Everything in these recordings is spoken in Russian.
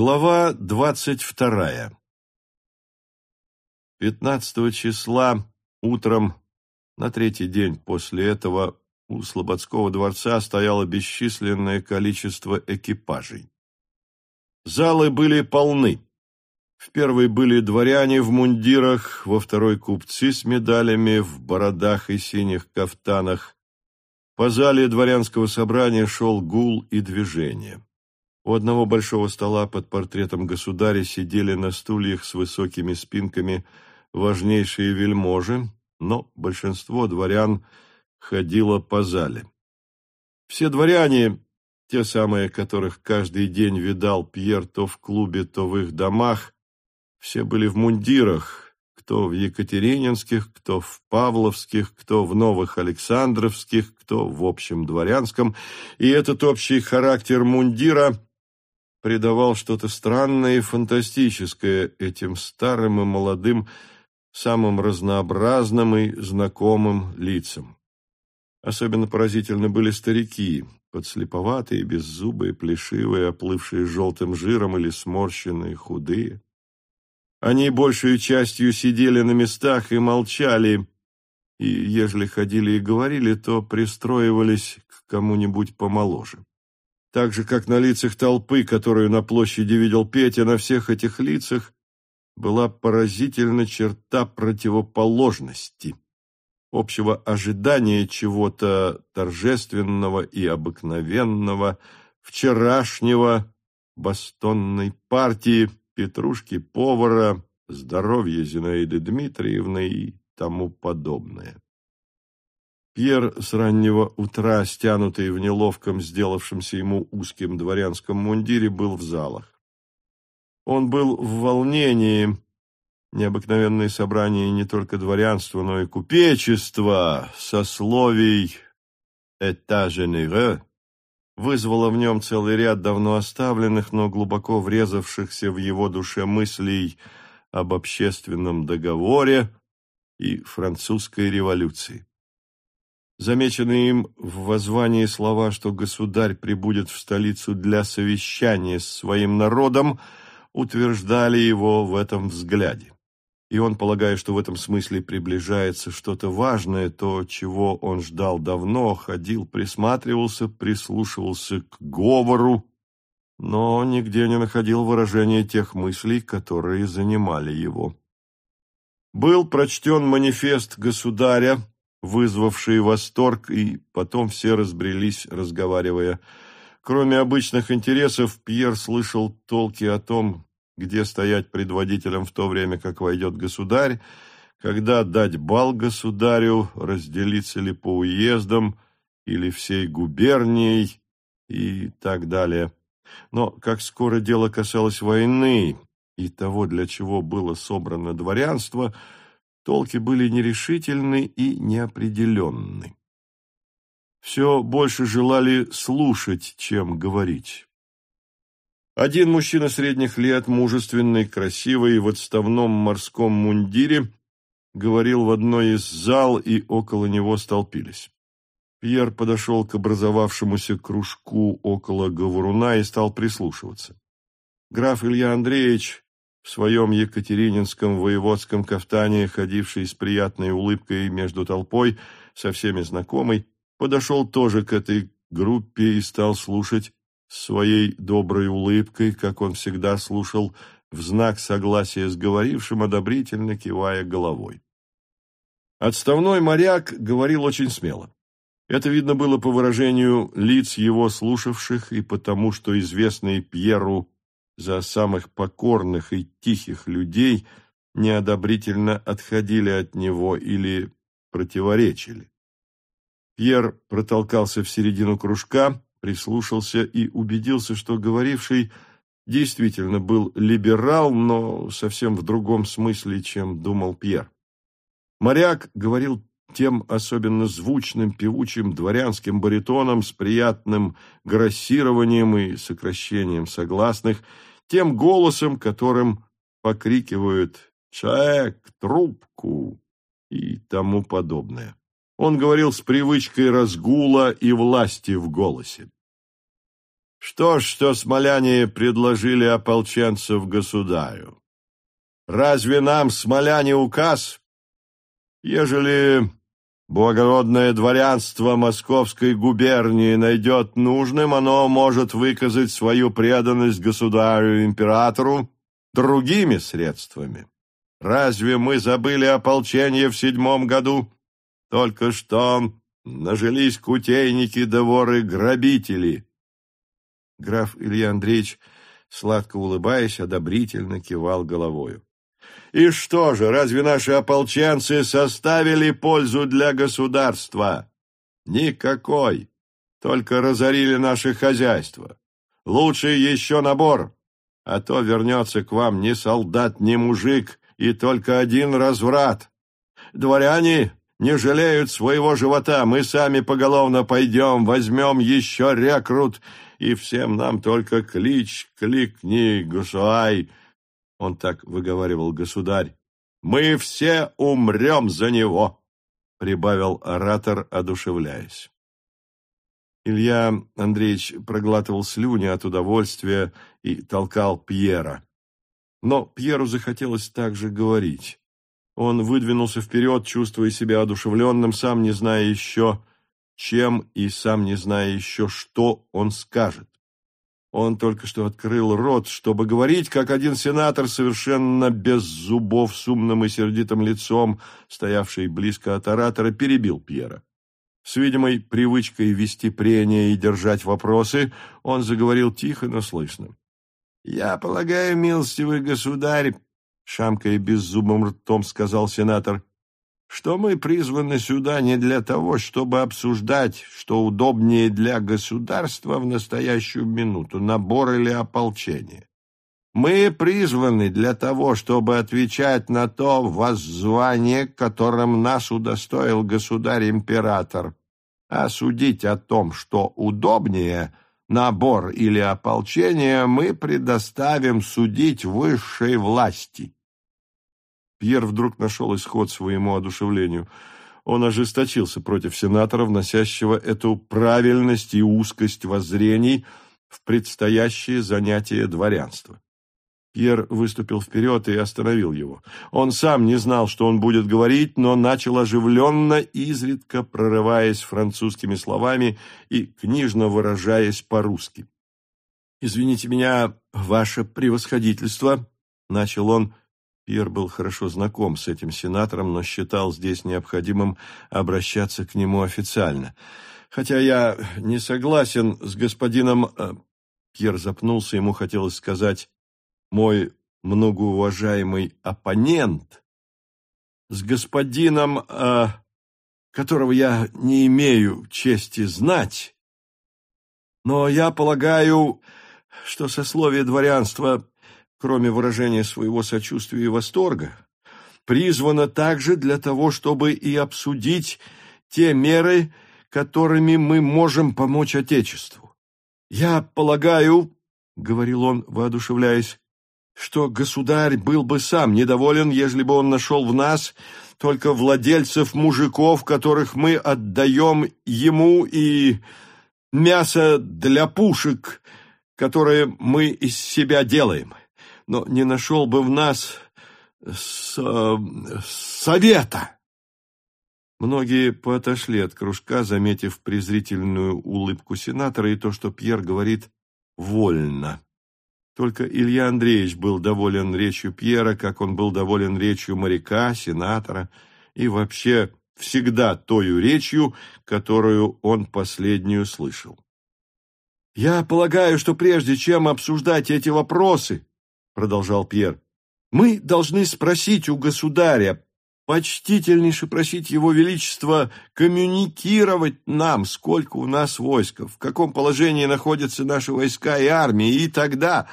Глава двадцать вторая. Пятнадцатого числа утром на третий день после этого у Слободского дворца стояло бесчисленное количество экипажей. Залы были полны. В первой были дворяне в мундирах, во второй купцы с медалями, в бородах и синих кафтанах. По зале дворянского собрания шел гул и движение. У одного большого стола под портретом государя сидели на стульях с высокими спинками важнейшие вельможи, но большинство дворян ходило по зале. Все дворяне, те самые, которых каждый день видал Пьер то в клубе, то в их домах, все были в мундирах, кто в Екатерининских, кто в Павловских, кто в Новых Александровских, кто в общем дворянском, и этот общий характер мундира – придавал что-то странное и фантастическое этим старым и молодым, самым разнообразным и знакомым лицам. Особенно поразительны были старики, подслеповатые, беззубые, плешивые, оплывшие желтым жиром или сморщенные, худые. Они большей частью сидели на местах и молчали, и, ежели ходили и говорили, то пристроивались к кому-нибудь помоложе. Так же, как на лицах толпы, которую на площади видел Петя, на всех этих лицах была поразительна черта противоположности, общего ожидания чего-то торжественного и обыкновенного, вчерашнего бастонной партии, петрушки-повара, здоровья Зинаиды Дмитриевны и тому подобное. Пьер с раннего утра, стянутый в неловком, сделавшемся ему узким дворянском мундире, был в залах. Он был в волнении. Необыкновенные собрания не только дворянства, но и купечества, сословий «état généreux» вызвало в нем целый ряд давно оставленных, но глубоко врезавшихся в его душе мыслей об общественном договоре и французской революции. Замеченные им в воззвании слова, что государь прибудет в столицу для совещания с своим народом, утверждали его в этом взгляде. И он, полагая, что в этом смысле приближается что-то важное, то, чего он ждал давно, ходил, присматривался, прислушивался к говору, но нигде не находил выражения тех мыслей, которые занимали его. Был прочтен манифест государя, вызвавшие восторг, и потом все разбрелись, разговаривая. Кроме обычных интересов, Пьер слышал толки о том, где стоять предводителем в то время, как войдет государь, когда дать бал государю, разделиться ли по уездам или всей губернией и так далее. Но как скоро дело касалось войны и того, для чего было собрано дворянство – Толки были нерешительны и неопределенны. Все больше желали слушать, чем говорить. Один мужчина средних лет, мужественный, красивый, в отставном морском мундире, говорил в одной из зал, и около него столпились. Пьер подошел к образовавшемуся кружку около говоруна и стал прислушиваться. Граф Илья Андреевич в своем екатерининском воеводском кафтане, ходивший с приятной улыбкой между толпой, со всеми знакомый, подошел тоже к этой группе и стал слушать своей доброй улыбкой, как он всегда слушал, в знак согласия с говорившим, одобрительно кивая головой. Отставной моряк говорил очень смело. Это видно было по выражению лиц его слушавших и потому, что известный Пьеру за самых покорных и тихих людей неодобрительно отходили от него или противоречили. Пьер протолкался в середину кружка, прислушался и убедился, что говоривший действительно был либерал, но совсем в другом смысле, чем думал Пьер. Моряк говорил тем особенно звучным, певучим дворянским баритоном с приятным грассированием и сокращением согласных, тем голосом, которым покрикивают «Человек, трубку!» и тому подобное. Он говорил с привычкой разгула и власти в голосе. Что ж, что смоляне предложили ополченцев государю? Разве нам, смоляне, указ? Ежели благородное дворянство Московской губернии найдет нужным, оно может выказать свою преданность государю-императору другими средствами. Разве мы забыли ополчение в седьмом году? Только что нажились кутейники да воры-грабители. Граф Илья Андреевич, сладко улыбаясь, одобрительно кивал головою. И что же, разве наши ополченцы составили пользу для государства? Никакой. Только разорили наше хозяйство. Лучше еще набор, а то вернется к вам ни солдат, ни мужик, и только один разврат. Дворяне не жалеют своего живота, мы сами поголовно пойдем, возьмем еще рекрут, и всем нам только клич, кликни, гусуай. Он так выговаривал государь. Мы все умрем за него, прибавил оратор, одушевляясь. Илья Андреевич проглатывал слюни от удовольствия и толкал Пьера. Но Пьеру захотелось также говорить. Он выдвинулся вперед, чувствуя себя одушевленным, сам не зная еще, чем и сам не зная еще, что он скажет. Он только что открыл рот, чтобы говорить, как один сенатор, совершенно без зубов, с умным и сердитым лицом, стоявший близко от оратора, перебил Пьера. С видимой привычкой вести прения и держать вопросы, он заговорил тихо, но слышно. «Я полагаю, милостивый государь, — шамкая беззубым ртом сказал сенатор, что мы призваны сюда не для того, чтобы обсуждать, что удобнее для государства в настоящую минуту, набор или ополчение. Мы призваны для того, чтобы отвечать на то воззвание, которым нас удостоил государь-император, а судить о том, что удобнее, набор или ополчение, мы предоставим судить высшей власти. Пьер вдруг нашел исход своему одушевлению. Он ожесточился против сенатора, вносящего эту правильность и узкость воззрений в предстоящее занятие дворянства. Пьер выступил вперед и остановил его. Он сам не знал, что он будет говорить, но начал оживленно, изредка прорываясь французскими словами и книжно выражаясь по-русски. «Извините меня, ваше превосходительство», — начал он, — Пьер был хорошо знаком с этим сенатором, но считал здесь необходимым обращаться к нему официально. Хотя я не согласен с господином... Э, Пьер запнулся, ему хотелось сказать «мой многоуважаемый оппонент», с господином, э, которого я не имею чести знать. Но я полагаю, что сословие дворянства кроме выражения своего сочувствия и восторга, призвана также для того, чтобы и обсудить те меры, которыми мы можем помочь Отечеству. Я полагаю, — говорил он, воодушевляясь, — что государь был бы сам недоволен, ежели бы он нашел в нас только владельцев мужиков, которых мы отдаем ему, и мясо для пушек, которое мы из себя делаем но не нашел бы в нас с... совета. Многие поотошли от кружка, заметив презрительную улыбку сенатора и то, что Пьер говорит «вольно». Только Илья Андреевич был доволен речью Пьера, как он был доволен речью моряка, сенатора и вообще всегда тою речью, которую он последнюю слышал. «Я полагаю, что прежде чем обсуждать эти вопросы, продолжал Пьер, мы должны спросить у государя, почтительнейше просить его величество коммуникировать нам, сколько у нас войск, в каком положении находятся наши войска и армии, и тогда...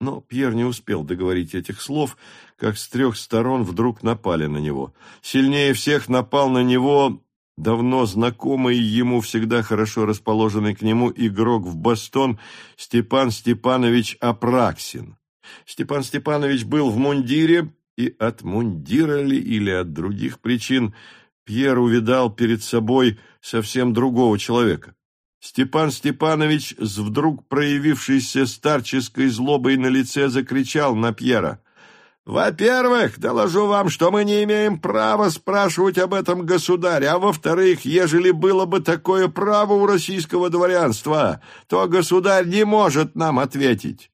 Но Пьер не успел договорить этих слов, как с трех сторон вдруг напали на него. Сильнее всех напал на него давно знакомый ему, всегда хорошо расположенный к нему игрок в бастон Степан Степанович Апраксин. Степан Степанович был в мундире, и от мундира ли или от других причин Пьер увидал перед собой совсем другого человека. Степан Степанович с вдруг проявившейся старческой злобой на лице закричал на Пьера. «Во-первых, доложу вам, что мы не имеем права спрашивать об этом государя, а во-вторых, ежели было бы такое право у российского дворянства, то государь не может нам ответить.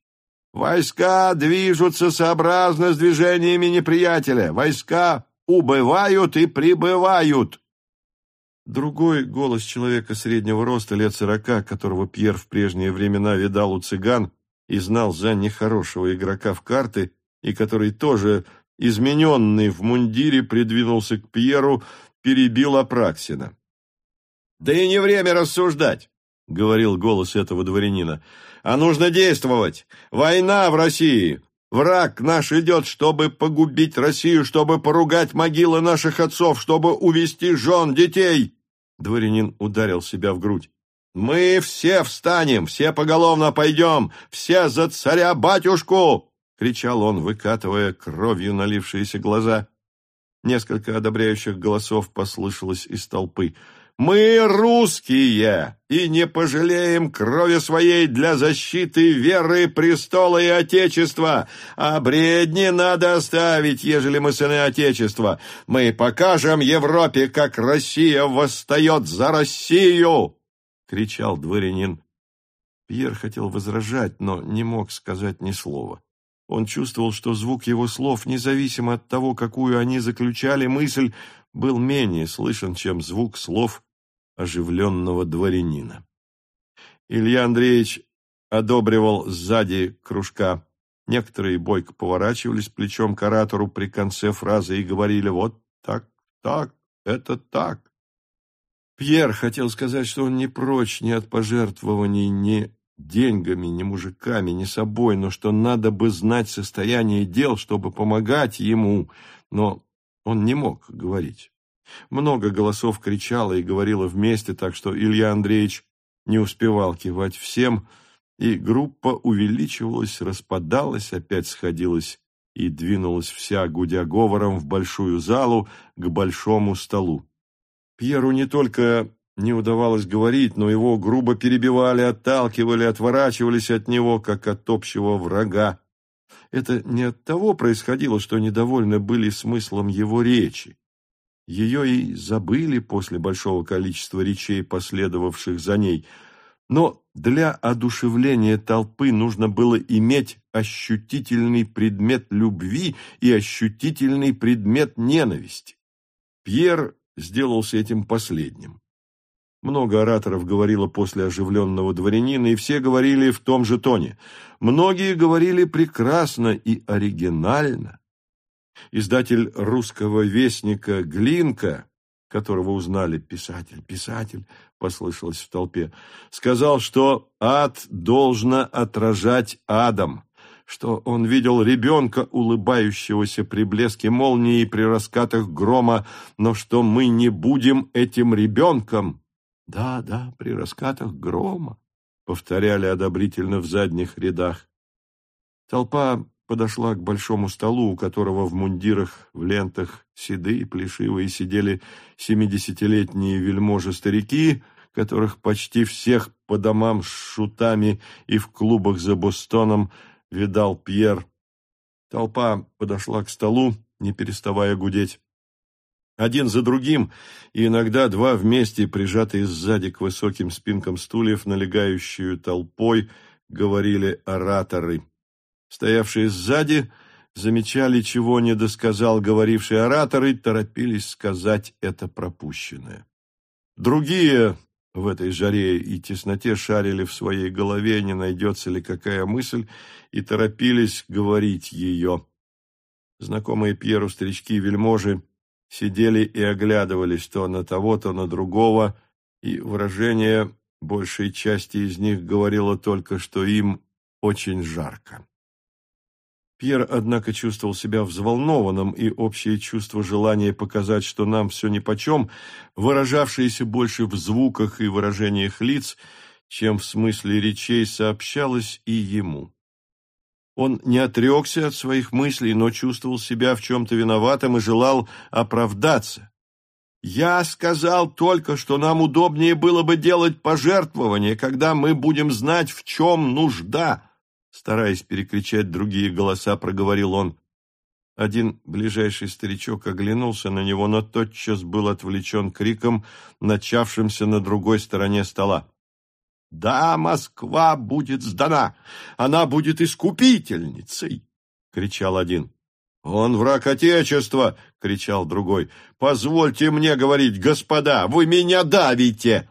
Войска движутся сообразно с движениями неприятеля, войска убывают и прибывают». Другой голос человека среднего роста, лет сорока, которого Пьер в прежние времена видал у цыган и знал за нехорошего игрока в карты, и который тоже, измененный в мундире, придвинулся к Пьеру, перебил Апраксина. «Да и не время рассуждать», — говорил голос этого дворянина, — «а нужно действовать. Война в России. Враг наш идет, чтобы погубить Россию, чтобы поругать могилы наших отцов, чтобы увести жен, детей. Дворянин ударил себя в грудь. «Мы все встанем, все поголовно пойдем, все за царя-батюшку!» — кричал он, выкатывая кровью налившиеся глаза. Несколько одобряющих голосов послышалось из толпы. Мы русские и не пожалеем крови своей для защиты веры, престола и Отечества. А бредни надо оставить, ежели мы сыны Отечества. Мы покажем Европе, как Россия восстает за Россию!» — кричал дворянин. Пьер хотел возражать, но не мог сказать ни слова. Он чувствовал, что звук его слов, независимо от того, какую они заключали мысль, был менее слышен, чем звук слов оживленного дворянина. Илья Андреевич одобривал сзади кружка. Некоторые бойко поворачивались плечом к оратору при конце фразы и говорили «Вот так, так, это так». Пьер хотел сказать, что он не прочь ни от пожертвований, ни деньгами, ни мужиками, ни собой, но что надо бы знать состояние дел, чтобы помогать ему, но он не мог говорить. Много голосов кричало и говорило вместе, так что Илья Андреевич не успевал кивать всем, и группа увеличивалась, распадалась, опять сходилась и двинулась вся, гудя говором, в большую залу к большому столу. Пьеру не только не удавалось говорить, но его грубо перебивали, отталкивали, отворачивались от него, как от общего врага. Это не от того происходило, что недовольны были смыслом его речи. Ее и забыли после большого количества речей, последовавших за ней. Но для одушевления толпы нужно было иметь ощутительный предмет любви и ощутительный предмет ненависти. Пьер сделался этим последним. Много ораторов говорило после оживленного дворянина, и все говорили в том же тоне. Многие говорили прекрасно и оригинально. Издатель русского вестника Глинка, которого узнали «писатель, писатель», послышалось в толпе, сказал, что ад должно отражать адом, что он видел ребенка, улыбающегося при блеске молнии и при раскатах грома, но что мы не будем этим ребенком. Да, да, при раскатах грома, повторяли одобрительно в задних рядах. Толпа подошла к большому столу, у которого в мундирах, в лентах, седые, плешивые сидели семидесятилетние вельможи-старики, которых почти всех по домам с шутами и в клубах за Бостоном видал Пьер. Толпа подошла к столу, не переставая гудеть. Один за другим, и иногда два вместе, прижатые сзади к высоким спинкам стульев, налегающую толпой, говорили ораторы. Стоявшие сзади замечали, чего не досказал говоривший оратор, и торопились сказать это пропущенное. Другие в этой жаре и тесноте шарили в своей голове, не найдется ли какая мысль, и торопились говорить ее. Знакомые Пьеру старички-вельможи сидели и оглядывались то на того, то на другого, и выражение большей части из них говорило только, что им очень жарко. Пьер, однако, чувствовал себя взволнованным, и общее чувство желания показать, что нам все нипочем, выражавшееся больше в звуках и выражениях лиц, чем в смысле речей, сообщалось и ему. Он не отрекся от своих мыслей, но чувствовал себя в чем-то виноватым и желал оправдаться. Я сказал только, что нам удобнее было бы делать пожертвования, когда мы будем знать, в чем нужда. Стараясь перекричать другие голоса, проговорил он. Один ближайший старичок оглянулся на него, но тотчас был отвлечен криком, начавшимся на другой стороне стола. «Да, Москва будет сдана! Она будет искупительницей!» — кричал один. «Он враг Отечества!» — кричал другой. «Позвольте мне говорить, господа, вы меня давите!»